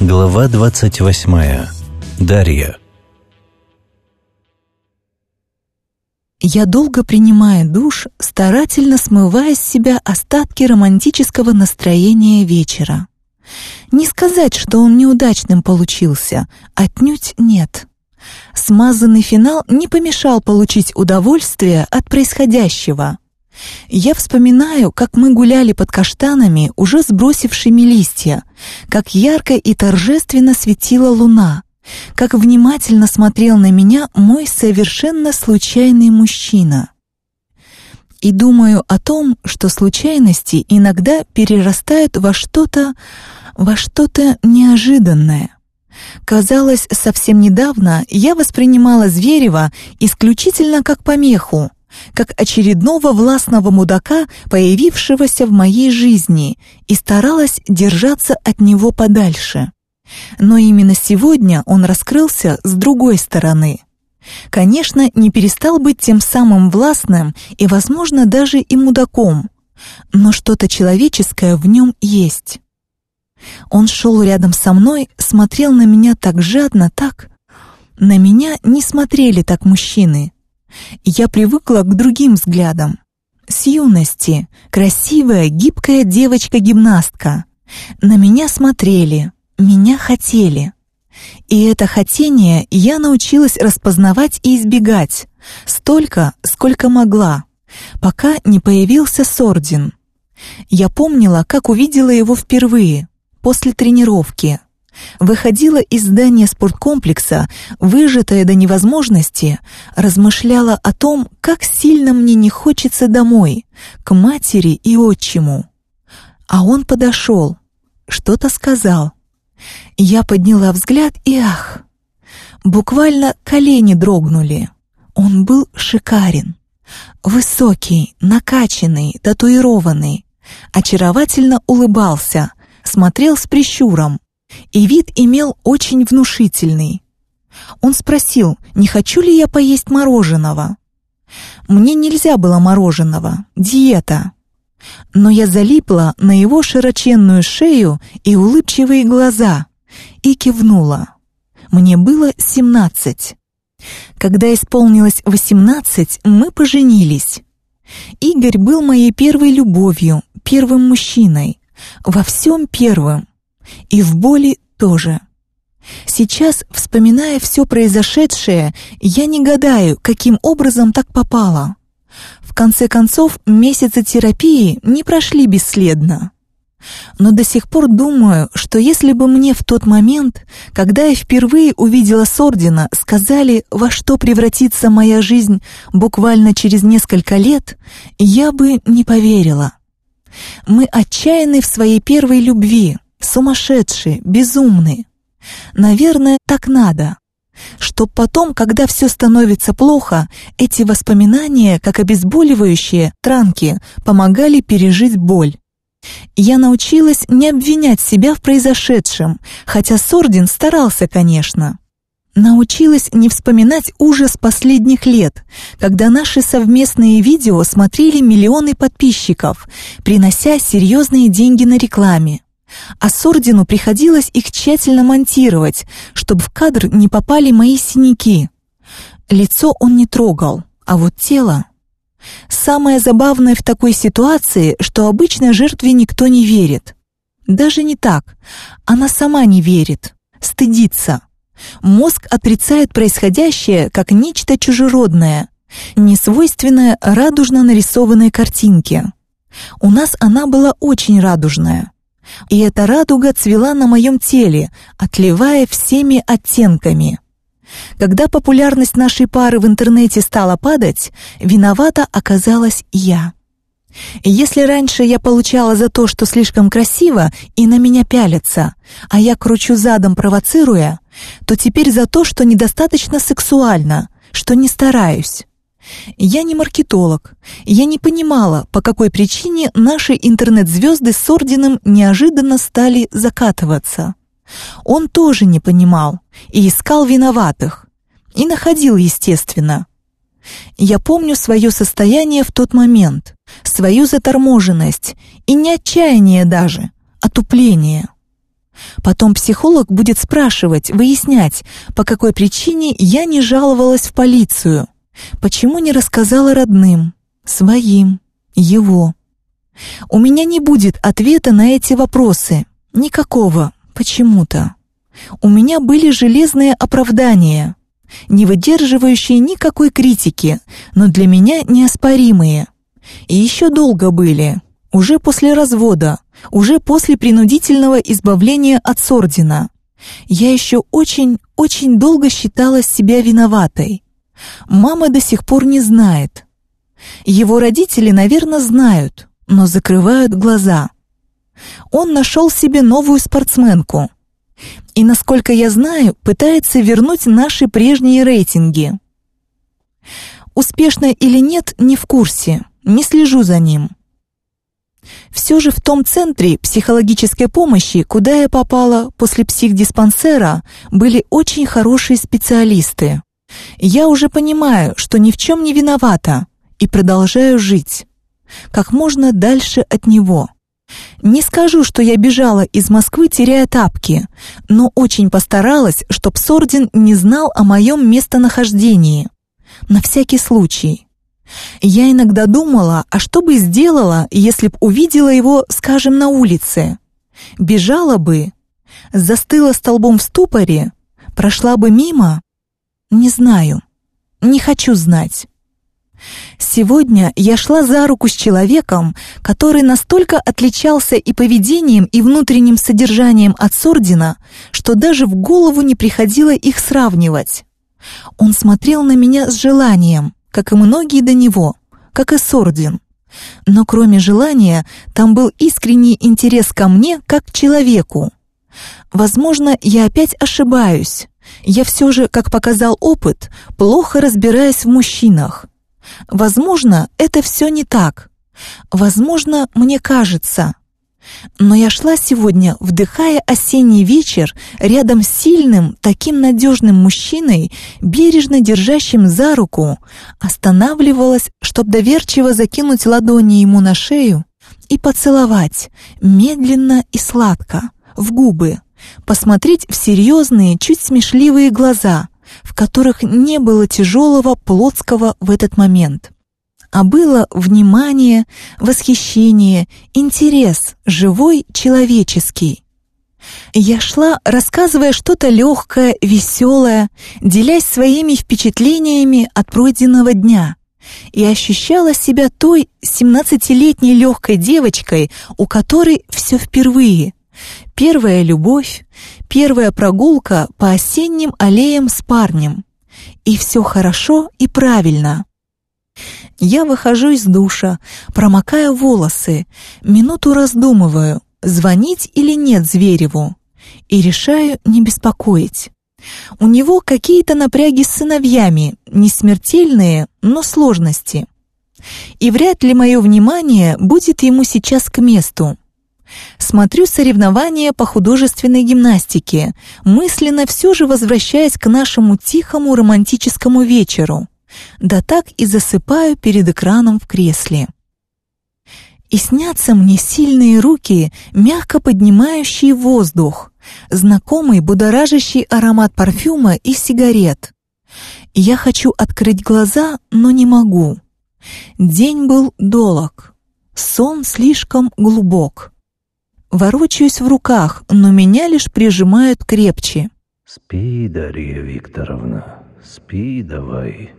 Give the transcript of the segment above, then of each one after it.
Глава 28. Дарья. Я долго принимая душ, старательно смывая с себя остатки романтического настроения вечера. Не сказать, что он неудачным получился, отнюдь нет. Смазанный финал не помешал получить удовольствие от происходящего. Я вспоминаю, как мы гуляли под каштанами, уже сбросившими листья, как ярко и торжественно светила луна, как внимательно смотрел на меня мой совершенно случайный мужчина. И думаю о том, что случайности иногда перерастают во что-то, во что-то неожиданное. Казалось, совсем недавно я воспринимала Зверева исключительно как помеху, как очередного властного мудака, появившегося в моей жизни, и старалась держаться от него подальше. Но именно сегодня он раскрылся с другой стороны. Конечно, не перестал быть тем самым властным и, возможно, даже и мудаком, но что-то человеческое в нем есть. Он шел рядом со мной, смотрел на меня так жадно, так... На меня не смотрели так мужчины. Я привыкла к другим взглядам. С юности красивая, гибкая девочка-гимнастка. На меня смотрели, меня хотели. И это хотение я научилась распознавать и избегать, столько, сколько могла, пока не появился Сордин. Я помнила, как увидела его впервые, после тренировки. Выходила из здания спорткомплекса, выжатая до невозможности, размышляла о том, как сильно мне не хочется домой, к матери и отчиму. А он подошел, что-то сказал. Я подняла взгляд и ах! Буквально колени дрогнули. Он был шикарен. Высокий, накачанный, татуированный. Очаровательно улыбался, смотрел с прищуром, и вид имел очень внушительный. Он спросил, не хочу ли я поесть мороженого. Мне нельзя было мороженого, диета. Но я залипла на его широченную шею и улыбчивые глаза и кивнула. Мне было семнадцать. Когда исполнилось восемнадцать, мы поженились. Игорь был моей первой любовью, первым мужчиной, во всем первым, и в боли тоже. Сейчас, вспоминая все произошедшее, я не гадаю, каким образом так попало. В конце концов, месяцы терапии не прошли бесследно. Но до сих пор думаю, что если бы мне в тот момент, когда я впервые увидела Сордина, сказали, во что превратится моя жизнь буквально через несколько лет, я бы не поверила. Мы отчаяны в своей первой любви, сумасшедшие, безумные. Наверное, так надо. Чтоб потом, когда все становится плохо, эти воспоминания, как обезболивающие, транки, помогали пережить боль. Я научилась не обвинять себя в произошедшем, хотя Сордин старался, конечно. Научилась не вспоминать ужас последних лет, когда наши совместные видео смотрели миллионы подписчиков, принося серьезные деньги на рекламе. А Сордину приходилось их тщательно монтировать, чтобы в кадр не попали мои синяки. Лицо он не трогал, а вот тело... Самое забавное в такой ситуации, что обычно жертве никто не верит. Даже не так. Она сама не верит, стыдится. Мозг отрицает происходящее как нечто чужеродное, несвойственное радужно нарисованной картинке. У нас она была очень радужная. И эта радуга цвела на моем теле, отливая всеми оттенками. Когда популярность нашей пары в интернете стала падать, виновата оказалась я. Если раньше я получала за то, что слишком красиво и на меня пялятся, а я кручу задом, провоцируя, то теперь за то, что недостаточно сексуально, что не стараюсь. Я не маркетолог. Я не понимала, по какой причине наши интернет-звезды с орденом неожиданно стали закатываться. Он тоже не понимал и искал виноватых. И находил, естественно. Я помню свое состояние в тот момент, свою заторможенность и не отчаяние даже, а тупление. Потом психолог будет спрашивать, выяснять, по какой причине я не жаловалась в полицию, почему не рассказала родным, своим, его. У меня не будет ответа на эти вопросы, никакого, почему-то. У меня были железные оправдания, не выдерживающие никакой критики, но для меня неоспоримые. И еще долго были, уже после развода, уже после принудительного избавления от Сордина. Я еще очень-очень долго считала себя виноватой. Мама до сих пор не знает. Его родители, наверное, знают, но закрывают глаза. Он нашел себе новую спортсменку. И, насколько я знаю, пытается вернуть наши прежние рейтинги. Успешно или нет, не в курсе, не слежу за ним. Все же в том центре психологической помощи, куда я попала после психдиспансера, были очень хорошие специалисты. Я уже понимаю, что ни в чем не виновата и продолжаю жить. Как можно дальше от него. Не скажу, что я бежала из Москвы, теряя тапки, но очень постаралась, чтоб Сордин не знал о моем местонахождении. На всякий случай. Я иногда думала, а что бы сделала, если б увидела его, скажем, на улице? Бежала бы? Застыла столбом в ступоре? Прошла бы мимо? Не знаю. Не хочу знать. Сегодня я шла за руку с человеком, который настолько отличался и поведением, и внутренним содержанием от Сордина, что даже в голову не приходило их сравнивать. Он смотрел на меня с желанием, как и многие до него, как и Сордин. Но кроме желания, там был искренний интерес ко мне как к человеку. Возможно, я опять ошибаюсь. Я все же, как показал опыт, плохо разбираюсь в мужчинах. Возможно, это все не так. Возможно, мне кажется. Но я шла сегодня, вдыхая осенний вечер, рядом с сильным, таким надежным мужчиной, бережно держащим за руку, останавливалась, чтобы доверчиво закинуть ладони ему на шею и поцеловать, медленно и сладко, в губы, посмотреть в серьезные, чуть смешливые глаза, в которых не было тяжелого плотского в этот момент а было внимание, восхищение, интерес, живой, человеческий. Я шла, рассказывая что-то легкое, веселое, делясь своими впечатлениями от пройденного дня, и ощущала себя той семнадцатилетней легкой девочкой, у которой все впервые. Первая любовь, первая прогулка по осенним аллеям с парнем. И все хорошо и правильно. Я выхожу из душа, промокаю волосы, минуту раздумываю, звонить или нет Звереву, и решаю не беспокоить. У него какие-то напряги с сыновьями, не смертельные, но сложности. И вряд ли мое внимание будет ему сейчас к месту. Смотрю соревнования по художественной гимнастике, мысленно все же возвращаясь к нашему тихому романтическому вечеру да так и засыпаю перед экраном в кресле. И снятся мне сильные руки, мягко поднимающие воздух, знакомый будоражащий аромат парфюма и сигарет. Я хочу открыть глаза, но не могу. День был долог, сон слишком глубок. Ворочаюсь в руках, но меня лишь прижимают крепче. «Спи, Дарья Викторовна, спи давай»,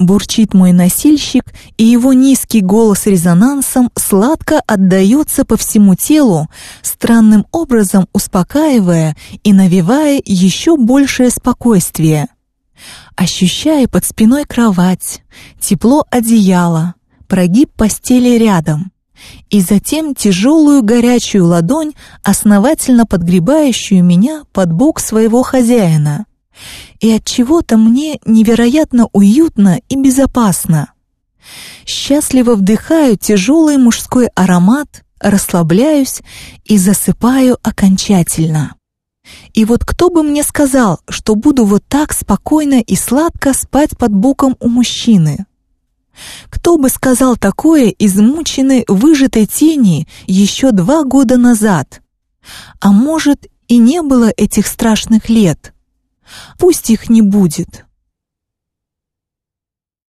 Бурчит мой носильщик, и его низкий голос резонансом сладко отдается по всему телу, странным образом успокаивая и навевая еще большее спокойствие. Ощущая под спиной кровать, тепло одеяла, прогиб постели рядом, и затем тяжелую горячую ладонь, основательно подгребающую меня под бок своего хозяина и от чего-то мне невероятно уютно и безопасно. Счастливо вдыхаю тяжелый мужской аромат, расслабляюсь и засыпаю окончательно. И вот кто бы мне сказал, что буду вот так спокойно и сладко спать под боком у мужчины? Кто бы сказал такое измученной, выжатой тени еще два года назад? А может, и не было этих страшных лет. Пусть их не будет.